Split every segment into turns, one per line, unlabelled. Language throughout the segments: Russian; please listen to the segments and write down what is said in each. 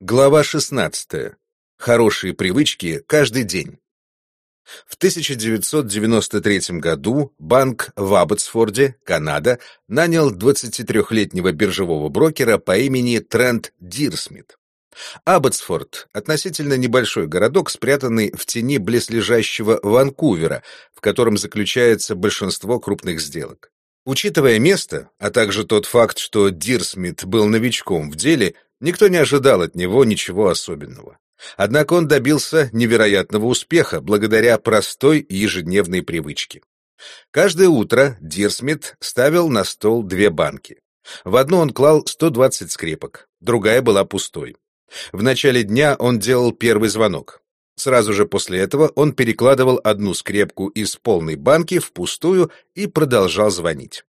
Глава 16. Хорошие привычки каждый день. В 1993 году банк в Абботсфорде, Канада, нанял 23-летнего биржевого брокера по имени Трент Дирсмит. Абботсфорд — относительно небольшой городок, спрятанный в тени близлежащего Ванкувера, в котором заключается большинство крупных сделок. Учитывая место, а также тот факт, что Дирсмит был новичком в деле, Никто не ожидал от него ничего особенного. Однако он добился невероятного успеха благодаря простой ежедневной привычке. Каждое утро Дирсмит ставил на стол две банки. В одну он клал 120 скрепок, другая была пустой. В начале дня он делал первый звонок. Сразу же после этого он перекладывал одну скрепку из полной банки в пустую и продолжал звонить.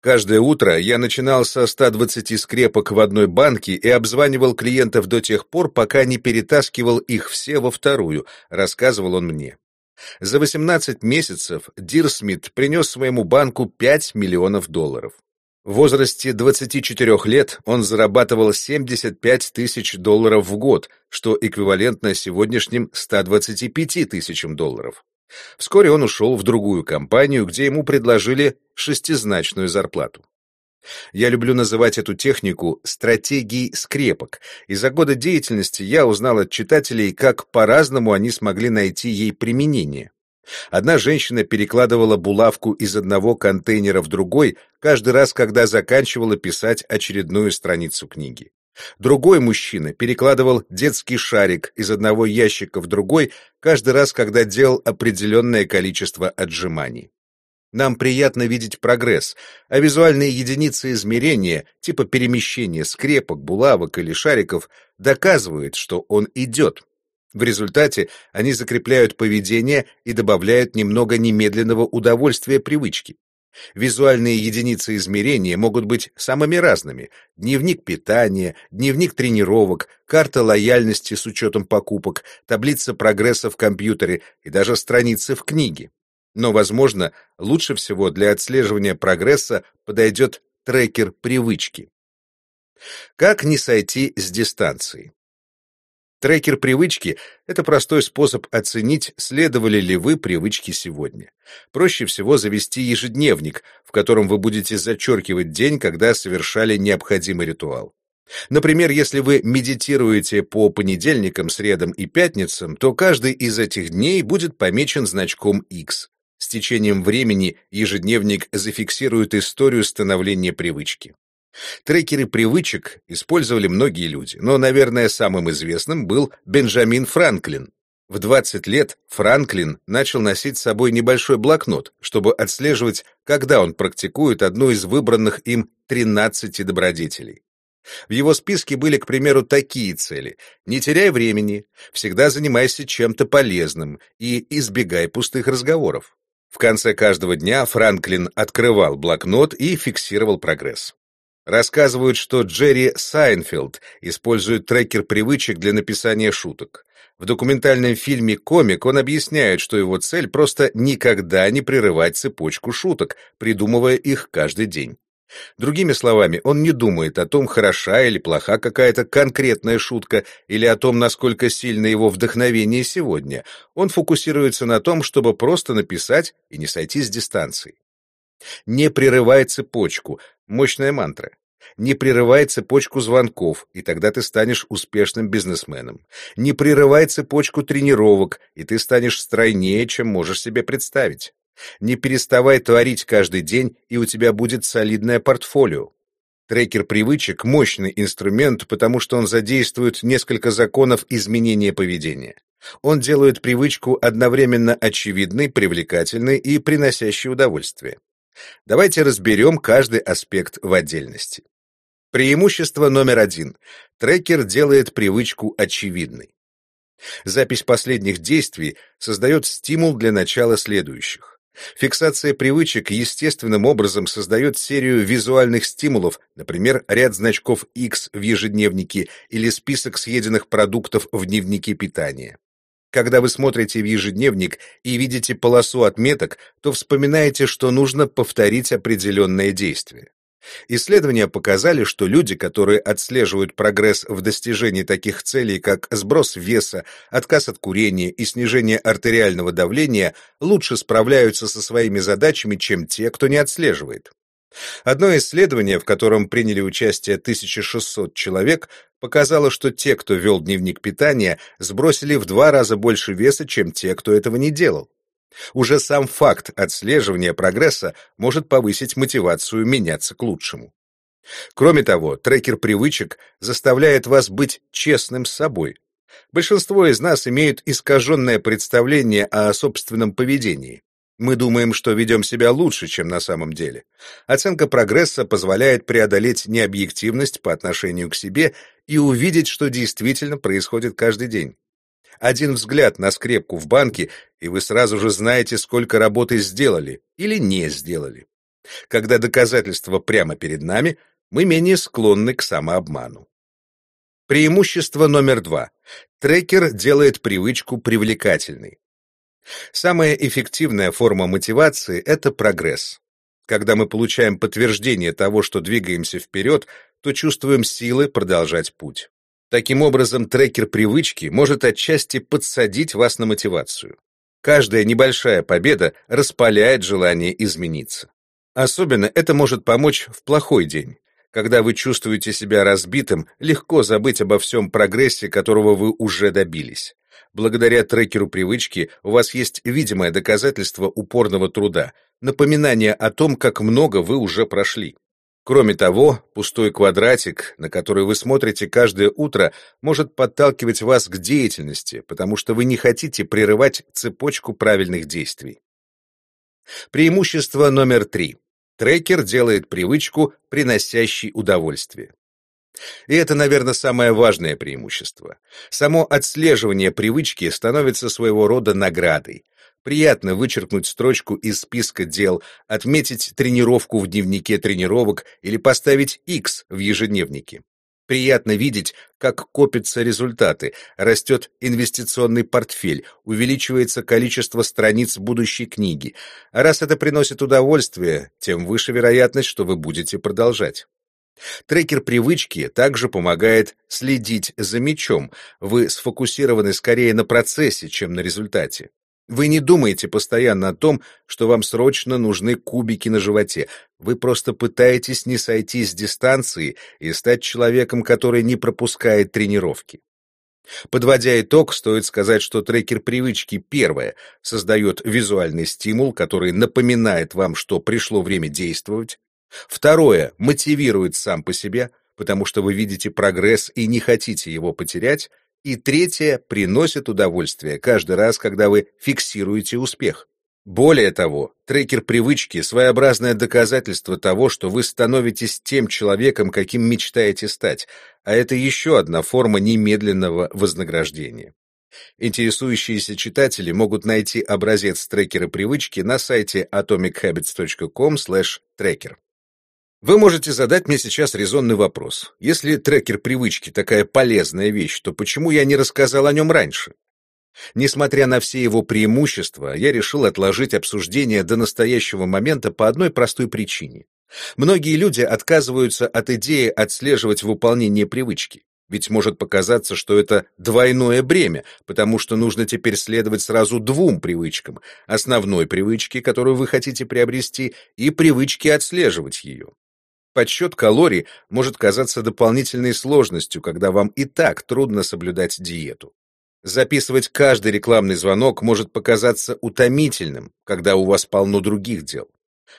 Каждое утро я начинал со 120 скрепок в одной банке и обзванивал клиентов до тех пор, пока не перетаскивал их все во вторую, рассказывал он мне. За 18 месяцев Дирсмит принес своему банку 5 миллионов долларов. В возрасте 24 лет он зарабатывал 75 тысяч долларов в год, что эквивалентно сегодняшним 125 тысячам долларов. Вскоре он ушел в другую компанию, где ему предложили шестизначную зарплату. Я люблю называть эту технику стратегией скрепок, и за годы деятельности я узнал от читателей, как по-разному они смогли найти ей применение. Одна женщина перекладывала булавку из одного контейнера в другой каждый раз, когда заканчивала писать очередную страницу книги. Другой мужчина перекладывал детский шарик из одного ящика в другой каждый раз, когда делал определенное количество отжиманий. Нам приятно видеть прогресс, а визуальные единицы измерения, типа перемещения скрепок, булавок или шариков, доказывают, что он идет. В результате они закрепляют поведение и добавляют немного немедленного удовольствия привычки. Визуальные единицы измерения могут быть самыми разными. Дневник питания, дневник тренировок, карта лояльности с учетом покупок, таблица прогресса в компьютере и даже страницы в книге. Но, возможно, лучше всего для отслеживания прогресса подойдет трекер привычки. Как не сойти с дистанции? Трекер привычки — это простой способ оценить, следовали ли вы привычке сегодня. Проще всего завести ежедневник, в котором вы будете зачеркивать день, когда совершали необходимый ритуал. Например, если вы медитируете по понедельникам, средам и пятницам, то каждый из этих дней будет помечен значком X. С течением времени ежедневник зафиксирует историю становления привычки. Трекеры привычек использовали многие люди, но, наверное, самым известным был Бенджамин Франклин. В 20 лет Франклин начал носить с собой небольшой блокнот, чтобы отслеживать, когда он практикует одну из выбранных им 13 добродетелей. В его списке были, к примеру, такие цели. Не теряй времени, всегда занимайся чем-то полезным и избегай пустых разговоров. В конце каждого дня Франклин открывал блокнот и фиксировал прогресс. Рассказывают, что Джерри Сайнфилд использует трекер привычек для написания шуток. В документальном фильме «Комик» он объясняет, что его цель просто никогда не прерывать цепочку шуток, придумывая их каждый день. Другими словами, он не думает о том, хороша или плоха какая-то конкретная шутка, или о том, насколько сильно его вдохновение сегодня. Он фокусируется на том, чтобы просто написать и не сойти с дистанции. Не прерывай цепочку. Мощная мантра. Не прерывай цепочку звонков, и тогда ты станешь успешным бизнесменом. Не прерывай цепочку тренировок, и ты станешь стройнее, чем можешь себе представить. Не переставай творить каждый день, и у тебя будет солидное портфолио. Трекер привычек — мощный инструмент, потому что он задействует несколько законов изменения поведения. Он делает привычку одновременно очевидной, привлекательной и приносящей удовольствие. Давайте разберем каждый аспект в отдельности. Преимущество номер один. Трекер делает привычку очевидной. Запись последних действий создает стимул для начала следующих. Фиксация привычек естественным образом создает серию визуальных стимулов, например, ряд значков X в ежедневнике или список съеденных продуктов в дневнике питания. Когда вы смотрите в ежедневник и видите полосу отметок, то вспоминаете, что нужно повторить определенное действие. Исследования показали, что люди, которые отслеживают прогресс в достижении таких целей, как сброс веса, отказ от курения и снижение артериального давления, лучше справляются со своими задачами, чем те, кто не отслеживает. Одно исследование, в котором приняли участие 1600 человек, показало, что те, кто вел дневник питания, сбросили в два раза больше веса, чем те, кто этого не делал. Уже сам факт отслеживания прогресса может повысить мотивацию меняться к лучшему. Кроме того, трекер привычек заставляет вас быть честным с собой. Большинство из нас имеют искаженное представление о собственном поведении. Мы думаем, что ведем себя лучше, чем на самом деле. Оценка прогресса позволяет преодолеть необъективность по отношению к себе и увидеть, что действительно происходит каждый день. Один взгляд на скрепку в банке, и вы сразу же знаете, сколько работы сделали или не сделали. Когда доказательства прямо перед нами, мы менее склонны к самообману. Преимущество номер два. Трекер делает привычку привлекательной. Самая эффективная форма мотивации — это прогресс. Когда мы получаем подтверждение того, что двигаемся вперед, то чувствуем силы продолжать путь. Таким образом, трекер привычки может отчасти подсадить вас на мотивацию. Каждая небольшая победа распаляет желание измениться. Особенно это может помочь в плохой день. Когда вы чувствуете себя разбитым, легко забыть обо всем прогрессе, которого вы уже добились. Благодаря трекеру привычки у вас есть видимое доказательство упорного труда, напоминание о том, как много вы уже прошли. Кроме того, пустой квадратик, на который вы смотрите каждое утро, может подталкивать вас к деятельности, потому что вы не хотите прерывать цепочку правильных действий. Преимущество номер три. Трекер делает привычку, приносящей удовольствие. И это, наверное, самое важное преимущество. Само отслеживание привычки становится своего рода наградой. Приятно вычеркнуть строчку из списка дел, отметить тренировку в дневнике тренировок или поставить X в ежедневнике. Приятно видеть, как копятся результаты, растет инвестиционный портфель, увеличивается количество страниц будущей книги. А раз это приносит удовольствие, тем выше вероятность, что вы будете продолжать. Трекер привычки также помогает следить за мячом. Вы сфокусированы скорее на процессе, чем на результате. Вы не думаете постоянно о том, что вам срочно нужны кубики на животе. Вы просто пытаетесь не сойти с дистанции и стать человеком, который не пропускает тренировки. Подводя итог, стоит сказать, что трекер привычки первое создает визуальный стимул, который напоминает вам, что пришло время действовать. Второе мотивирует сам по себе, потому что вы видите прогресс и не хотите его потерять. И третье приносит удовольствие каждый раз, когда вы фиксируете успех. Более того, трекер привычки — своеобразное доказательство того, что вы становитесь тем человеком, каким мечтаете стать, а это еще одна форма немедленного вознаграждения. Интересующиеся читатели могут найти образец трекера привычки на сайте atomichabbits.com/tracker. Вы можете задать мне сейчас резонный вопрос. Если трекер привычки такая полезная вещь, то почему я не рассказал о нем раньше? Несмотря на все его преимущества, я решил отложить обсуждение до настоящего момента по одной простой причине. Многие люди отказываются от идеи отслеживать выполнение привычки. Ведь может показаться, что это двойное бремя, потому что нужно теперь следовать сразу двум привычкам. Основной привычке, которую вы хотите приобрести, и привычке отслеживать ее. Подсчет калорий может казаться дополнительной сложностью, когда вам и так трудно соблюдать диету. Записывать каждый рекламный звонок может показаться утомительным, когда у вас полно других дел.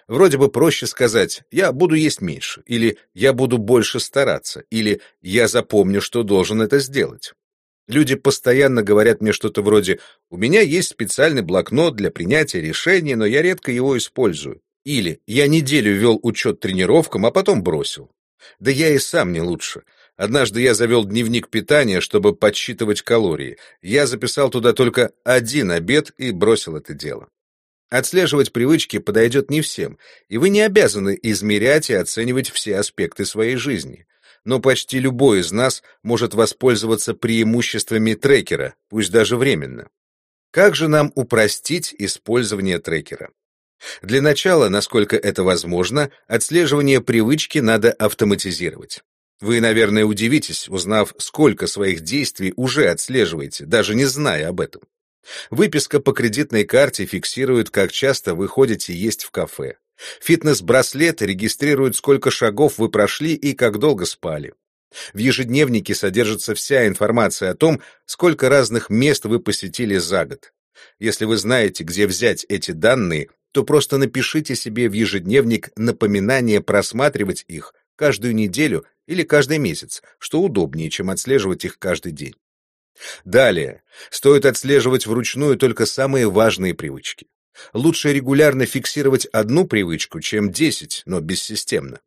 Вроде бы проще сказать «я буду есть меньше» или «я буду больше стараться» или «я запомню, что должен это сделать». Люди постоянно говорят мне что-то вроде «у меня есть специальный блокнот для принятия решений, но я редко его использую». Или я неделю вел учет тренировкам, а потом бросил. Да я и сам не лучше. Однажды я завел дневник питания, чтобы подсчитывать калории. Я записал туда только один обед и бросил это дело. Отслеживать привычки подойдет не всем, и вы не обязаны измерять и оценивать все аспекты своей жизни. Но почти любой из нас может воспользоваться преимуществами трекера, пусть даже временно. Как же нам упростить использование трекера? Для начала, насколько это возможно, отслеживание привычки надо автоматизировать. Вы, наверное, удивитесь, узнав, сколько своих действий уже отслеживаете, даже не зная об этом. Выписка по кредитной карте фиксирует, как часто вы ходите есть в кафе. Фитнес-браслет регистрирует, сколько шагов вы прошли и как долго спали. В ежедневнике содержится вся информация о том, сколько разных мест вы посетили за год. Если вы знаете, где взять эти данные, то просто напишите себе в ежедневник напоминание просматривать их каждую неделю или каждый месяц, что удобнее, чем отслеживать их каждый день. Далее, стоит отслеживать вручную только самые важные привычки. Лучше регулярно фиксировать одну привычку, чем 10, но бессистемно.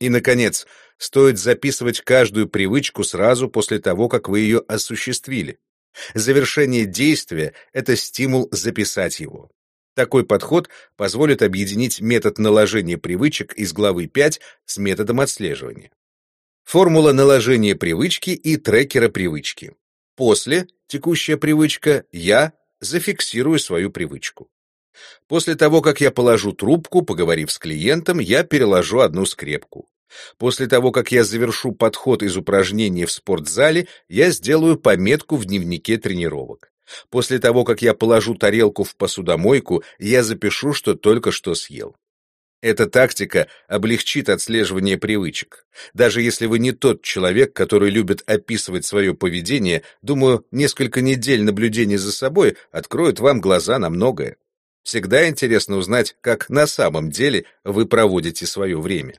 И, наконец, стоит записывать каждую привычку сразу после того, как вы ее осуществили. Завершение действия — это стимул записать его. Такой подход позволит объединить метод наложения привычек из главы 5 с методом отслеживания. Формула наложения привычки и трекера привычки. После, текущая привычка, я зафиксирую свою привычку. После того, как я положу трубку, поговорив с клиентом, я переложу одну скрепку. После того, как я завершу подход из упражнений в спортзале, я сделаю пометку в дневнике тренировок. После того, как я положу тарелку в посудомойку, я запишу, что только что съел. Эта тактика облегчит отслеживание привычек. Даже если вы не тот человек, который любит описывать свое поведение, думаю, несколько недель наблюдения за собой откроют вам глаза на многое. Всегда интересно узнать, как на самом деле вы проводите свое время.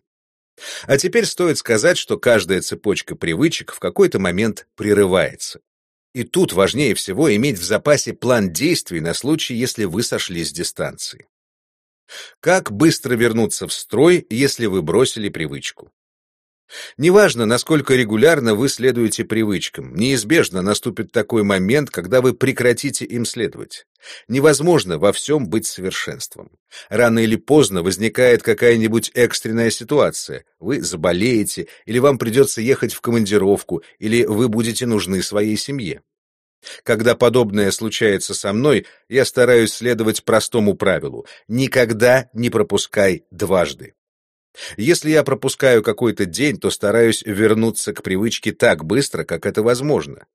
А теперь стоит сказать, что каждая цепочка привычек в какой-то момент прерывается. И тут важнее всего иметь в запасе план действий на случай, если вы сошли с дистанции. Как быстро вернуться в строй, если вы бросили привычку? Неважно, насколько регулярно вы следуете привычкам, неизбежно наступит такой момент, когда вы прекратите им следовать. Невозможно во всем быть совершенством. Рано или поздно возникает какая-нибудь экстренная ситуация. Вы заболеете, или вам придется ехать в командировку, или вы будете нужны своей семье. Когда подобное случается со мной, я стараюсь следовать простому правилу — никогда не пропускай дважды. Если я пропускаю какой-то день, то стараюсь вернуться к привычке так быстро, как это возможно.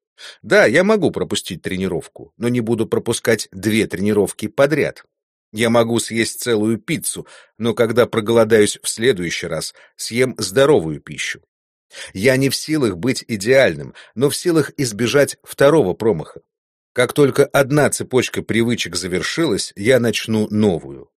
Да, я могу пропустить тренировку, но не буду пропускать две тренировки подряд. Я могу съесть целую пиццу, но когда проголодаюсь в следующий раз, съем здоровую пищу. Я не в силах быть идеальным, но в силах избежать второго промаха. Как только одна цепочка привычек завершилась, я начну новую.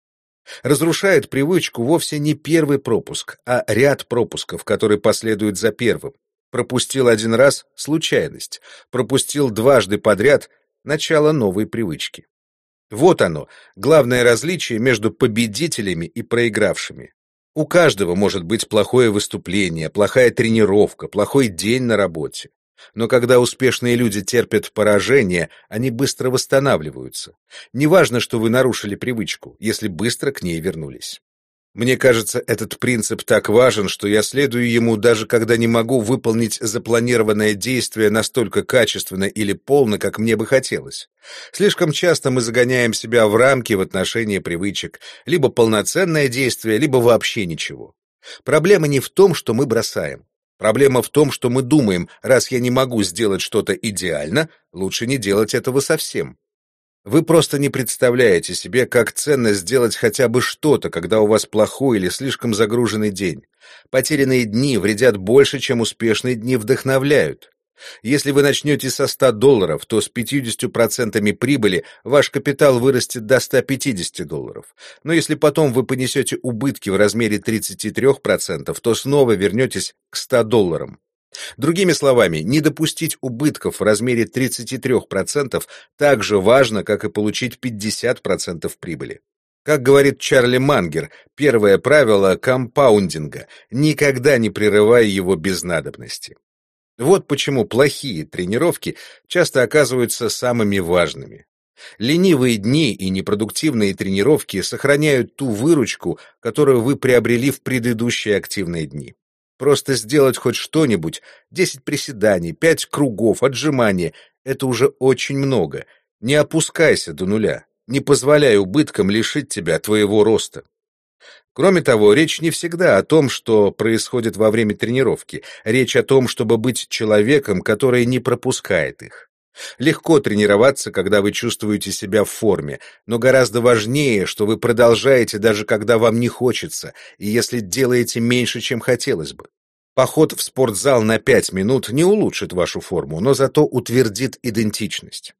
Разрушает привычку вовсе не первый пропуск, а ряд пропусков, который последует за первым. Пропустил один раз — случайность. Пропустил дважды подряд — начало новой привычки. Вот оно, главное различие между победителями и проигравшими. У каждого может быть плохое выступление, плохая тренировка, плохой день на работе. Но когда успешные люди терпят поражение, они быстро восстанавливаются. Неважно, что вы нарушили привычку, если быстро к ней вернулись. Мне кажется, этот принцип так важен, что я следую ему даже когда не могу выполнить запланированное действие настолько качественно или полно, как мне бы хотелось. Слишком часто мы загоняем себя в рамки в отношении привычек, либо полноценное действие, либо вообще ничего. Проблема не в том, что мы бросаем. Проблема в том, что мы думаем, раз я не могу сделать что-то идеально, лучше не делать этого совсем. Вы просто не представляете себе, как ценно сделать хотя бы что-то, когда у вас плохой или слишком загруженный день. Потерянные дни вредят больше, чем успешные дни вдохновляют. Если вы начнете со 100 долларов, то с 50% прибыли ваш капитал вырастет до 150 долларов. Но если потом вы понесете убытки в размере 33%, то снова вернетесь к 100 долларам. Другими словами, не допустить убытков в размере 33% так же важно, как и получить 50% прибыли. Как говорит Чарли Мангер, первое правило компаундинга – никогда не прерывай его без надобности. Вот почему плохие тренировки часто оказываются самыми важными. Ленивые дни и непродуктивные тренировки сохраняют ту выручку, которую вы приобрели в предыдущие активные дни. Просто сделать хоть что-нибудь, 10 приседаний, 5 кругов, отжимания — это уже очень много. Не опускайся до нуля. Не позволяй убыткам лишить тебя твоего роста. Кроме того, речь не всегда о том, что происходит во время тренировки. Речь о том, чтобы быть человеком, который не пропускает их. Легко тренироваться, когда вы чувствуете себя в форме, но гораздо важнее, что вы продолжаете даже когда вам не хочется, и если делаете меньше, чем хотелось бы. Поход в спортзал на 5 минут не улучшит вашу форму, но зато утвердит идентичность.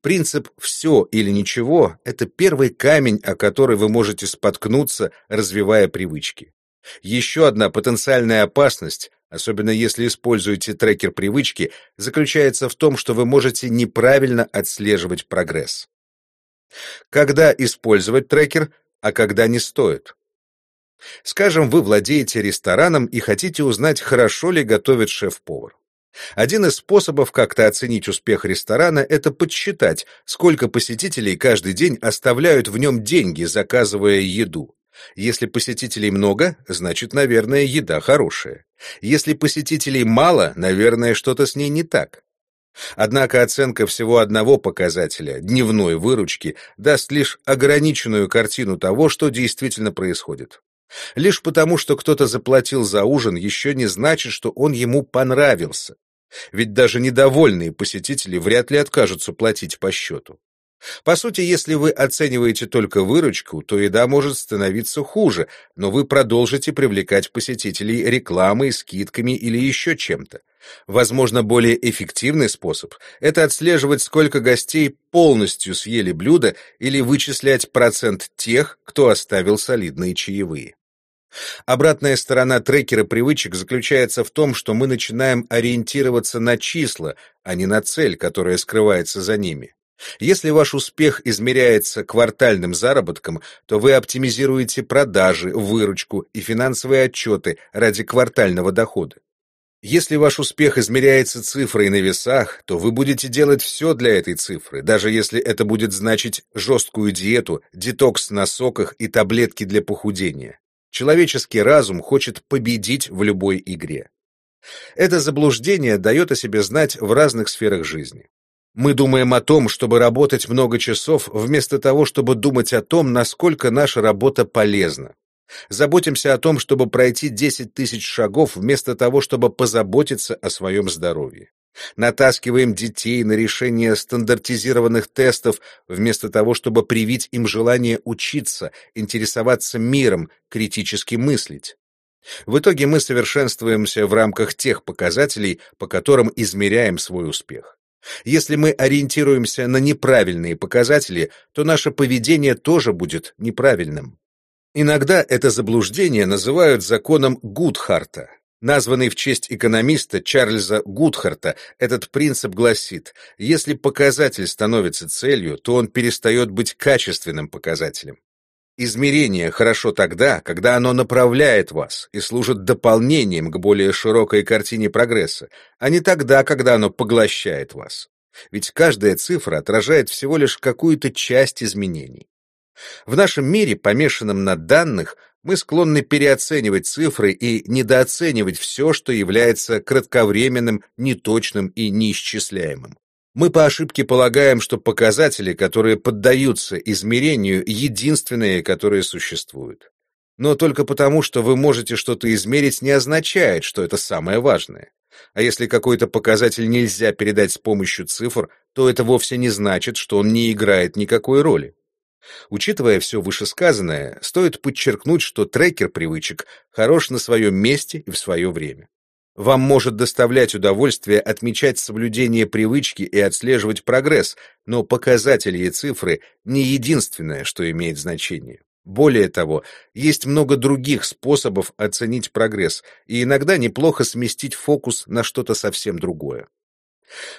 Принцип «все или ничего» — это первый камень, о который вы можете споткнуться, развивая привычки. Еще одна потенциальная опасность, особенно если используете трекер привычки, заключается в том, что вы можете неправильно отслеживать прогресс. Когда использовать трекер, а когда не стоит? Скажем, вы владеете рестораном и хотите узнать, хорошо ли готовит шеф-повар. Один из способов как-то оценить успех ресторана – это подсчитать, сколько посетителей каждый день оставляют в нем деньги, заказывая еду. Если посетителей много, значит, наверное, еда хорошая. Если посетителей мало, наверное, что-то с ней не так. Однако оценка всего одного показателя, дневной выручки, даст лишь ограниченную картину того, что действительно происходит. Лишь потому, что кто-то заплатил за ужин, еще не значит, что он ему понравился. Ведь даже недовольные посетители вряд ли откажутся платить по счету. По сути, если вы оцениваете только выручку, то еда может становиться хуже, но вы продолжите привлекать посетителей рекламой, скидками или еще чем-то. Возможно, более эффективный способ – это отслеживать, сколько гостей полностью съели блюдо или вычислять процент тех, кто оставил солидные чаевые. Обратная сторона трекера привычек заключается в том, что мы начинаем ориентироваться на числа, а не на цель, которая скрывается за ними. Если ваш успех измеряется квартальным заработком, то вы оптимизируете продажи, выручку и финансовые отчеты ради квартального дохода. Если ваш успех измеряется цифрой на весах, то вы будете делать все для этой цифры, даже если это будет значить жесткую диету, детокс на соках и таблетки для похудения. Человеческий разум хочет победить в любой игре. Это заблуждение дает о себе знать в разных сферах жизни. Мы думаем о том, чтобы работать много часов, вместо того, чтобы думать о том, насколько наша работа полезна. Заботимся о том, чтобы пройти 10 тысяч шагов, вместо того, чтобы позаботиться о своем здоровье. Натаскиваем детей на решение стандартизированных тестов, вместо того, чтобы привить им желание учиться, интересоваться миром, критически мыслить. В итоге мы совершенствуемся в рамках тех показателей, по которым измеряем свой успех. Если мы ориентируемся на неправильные показатели, то наше поведение тоже будет неправильным. Иногда это заблуждение называют законом Гудхарта. Названный в честь экономиста Чарльза Гудхарта, этот принцип гласит, если показатель становится целью, то он перестает быть качественным показателем. Измерение хорошо тогда, когда оно направляет вас и служит дополнением к более широкой картине прогресса, а не тогда, когда оно поглощает вас. Ведь каждая цифра отражает всего лишь какую-то часть изменений. В нашем мире, помешанном на данных, мы склонны переоценивать цифры и недооценивать все, что является кратковременным, неточным и неисчисляемым. Мы по ошибке полагаем, что показатели, которые поддаются измерению, единственные, которые существуют. Но только потому, что вы можете что-то измерить, не означает, что это самое важное. А если какой-то показатель нельзя передать с помощью цифр, то это вовсе не значит, что он не играет никакой роли. Учитывая все вышесказанное, стоит подчеркнуть, что трекер привычек хорош на своем месте и в свое время. Вам может доставлять удовольствие отмечать соблюдение привычки и отслеживать прогресс, но показатели и цифры не единственное, что имеет значение. Более того, есть много других способов оценить прогресс, и иногда неплохо сместить фокус на что-то совсем другое.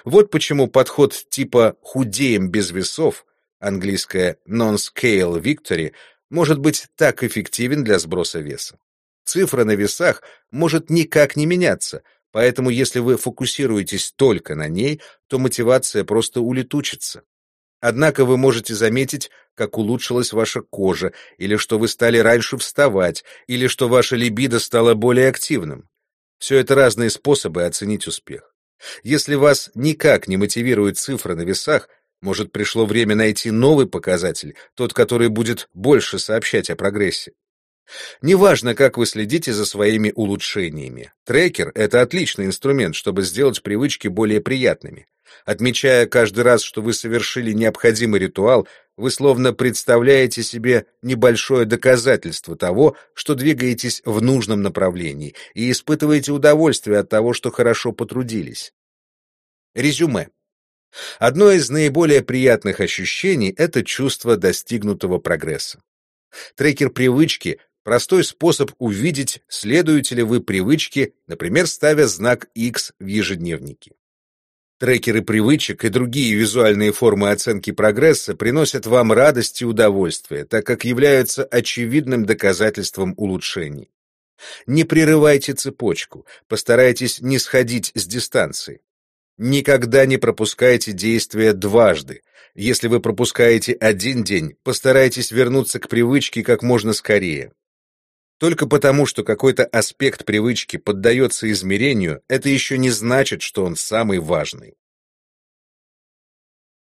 Вот почему подход типа «худеем без весов» английское non-scale victory, может быть так эффективен для сброса веса. Цифра на весах может никак не меняться, поэтому если вы фокусируетесь только на ней, то мотивация просто улетучится. Однако вы можете заметить, как улучшилась ваша кожа, или что вы стали раньше вставать, или что ваша либидо стало более активным. Все это разные способы оценить успех. Если вас никак не мотивирует цифра на весах, Может, пришло время найти новый показатель, тот, который будет больше сообщать о прогрессе. Неважно, как вы следите за своими улучшениями. Трекер — это отличный инструмент, чтобы сделать привычки более приятными. Отмечая каждый раз, что вы совершили необходимый ритуал, вы словно представляете себе небольшое доказательство того, что двигаетесь в нужном направлении и испытываете удовольствие от того, что хорошо потрудились. Резюме. Одно из наиболее приятных ощущений — это чувство достигнутого прогресса. Трекер привычки — простой способ увидеть, следуете ли вы привычке, например, ставя знак X в ежедневнике. Трекеры привычек и другие визуальные формы оценки прогресса приносят вам радость и удовольствие, так как являются очевидным доказательством улучшений. Не прерывайте цепочку, постарайтесь не сходить с дистанции. Никогда не пропускайте действия дважды. Если вы пропускаете один день, постарайтесь вернуться к привычке как можно скорее. Только потому, что какой-то аспект привычки поддается измерению, это еще не значит, что он самый важный.